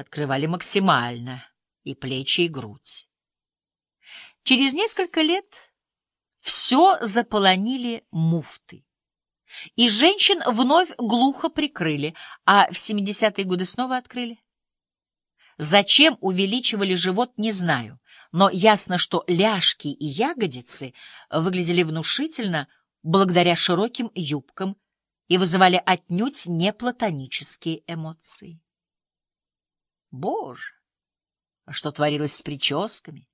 открывали максимально и плечи, и грудь. Через несколько лет все заполонили муфты. И женщин вновь глухо прикрыли, а в 70-е годы снова открыли. Зачем увеличивали живот, не знаю, но ясно, что ляжки и ягодицы выглядели внушительно благодаря широким юбкам и вызывали отнюдь не платонические эмоции. Боже, а что творилось с прическами?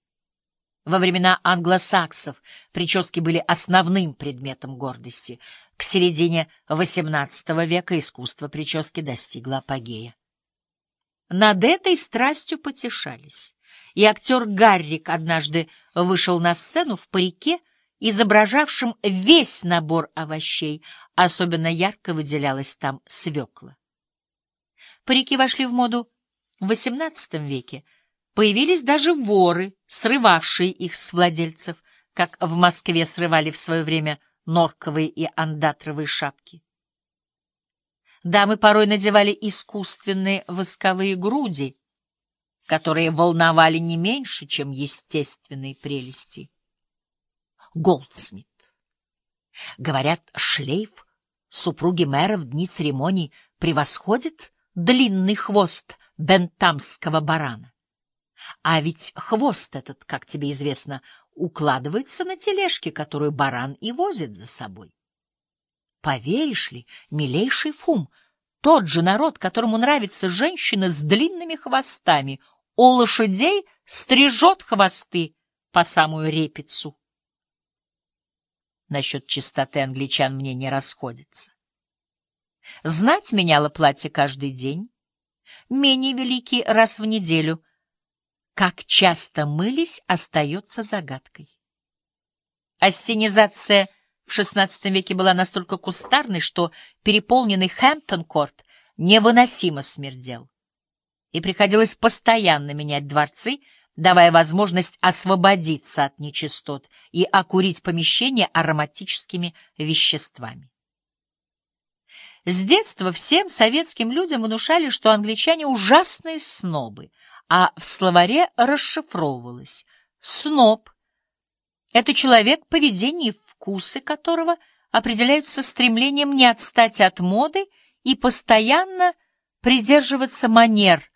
Во времена англосаксов прически были основным предметом гордости. К середине XVIII века искусство прически достигло апогея. Над этой страстью потешались, и актер Гаррик однажды вышел на сцену в парике, изображавшем весь набор овощей, особенно ярко выделялась там свекла. Парики вошли в моду в XVIII веке, Появились даже воры, срывавшие их с владельцев, как в Москве срывали в свое время норковые и андатровые шапки. Дамы порой надевали искусственные восковые груди, которые волновали не меньше, чем естественные прелести. Голдсмит. Говорят, шлейф супруги мэра в дни церемоний превосходит длинный хвост бентамского барана. А ведь хвост этот, как тебе известно, укладывается на тележке, которую баран и возит за собой. Поверишь ли, милейший Фум, тот же народ, которому нравятся женщины с длинными хвостами, у лошадей стрижет хвосты по самую репицу. Насчет чистоты англичан мне не расходится. Знать меняла платье каждый день, менее великий раз в неделю, как часто мылись, остается загадкой. Ассенизация в XVI веке была настолько кустарной, что переполненный Хэмптон-корт невыносимо смердел. И приходилось постоянно менять дворцы, давая возможность освободиться от нечистот и окурить помещение ароматическими веществами. С детства всем советским людям внушали, что англичане ужасные снобы — а в словаре расшифровывалось «сноб» — это человек, поведение и вкусы которого определяются стремлением не отстать от моды и постоянно придерживаться манер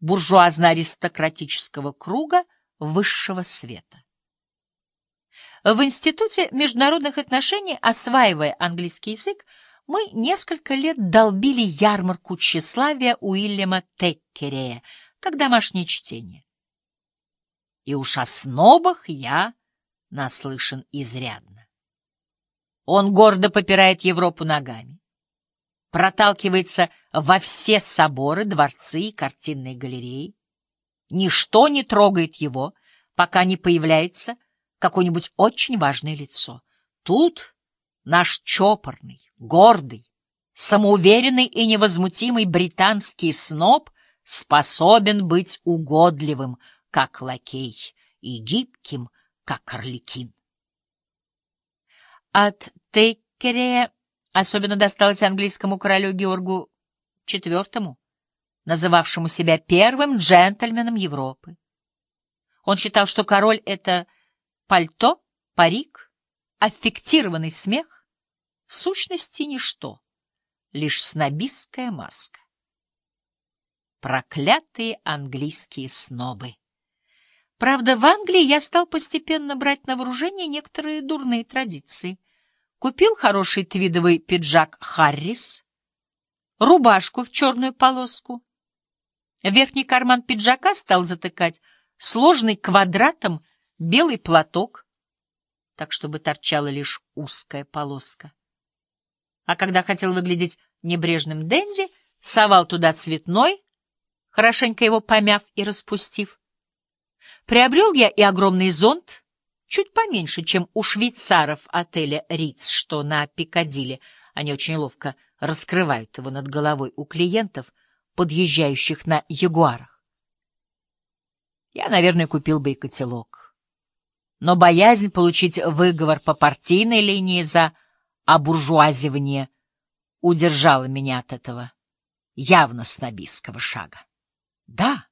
буржуазно-аристократического круга высшего света. В Институте международных отношений, осваивая английский язык, мы несколько лет долбили ярмарку тщеславия Уильяма Теккерея — как домашнее чтение. И уж о снобах я наслышан изрядно. Он гордо попирает Европу ногами, проталкивается во все соборы, дворцы и картинные галереи. Ничто не трогает его, пока не появляется какое-нибудь очень важное лицо. Тут наш чопорный, гордый, самоуверенный и невозмутимый британский сноб способен быть угодливым, как лакей, и гибким, как орликин. От Тейкерея особенно досталось английскому королю Георгу IV, называвшему себя первым джентльменом Европы. Он считал, что король — это пальто, парик, аффектированный смех, в сущности ничто, лишь снобистская маска. Проклятые английские снобы. Правда, в Англии я стал постепенно брать на вооружение некоторые дурные традиции. Купил хороший твидовый пиджак «Харрис», рубашку в черную полоску. Верхний карман пиджака стал затыкать сложный квадратом белый платок, так чтобы торчала лишь узкая полоска. А когда хотел выглядеть небрежным денди, совал туда цветной, хорошенько его помяв и распустив. Приобрел я и огромный зонт, чуть поменьше, чем у швейцаров отеля «Риц», что на Пикадилли. Они очень ловко раскрывают его над головой у клиентов, подъезжающих на ягуарах. Я, наверное, купил бы и котелок. Но боязнь получить выговор по партийной линии за обуржуазивание удержала меня от этого явно снобистского шага. Да,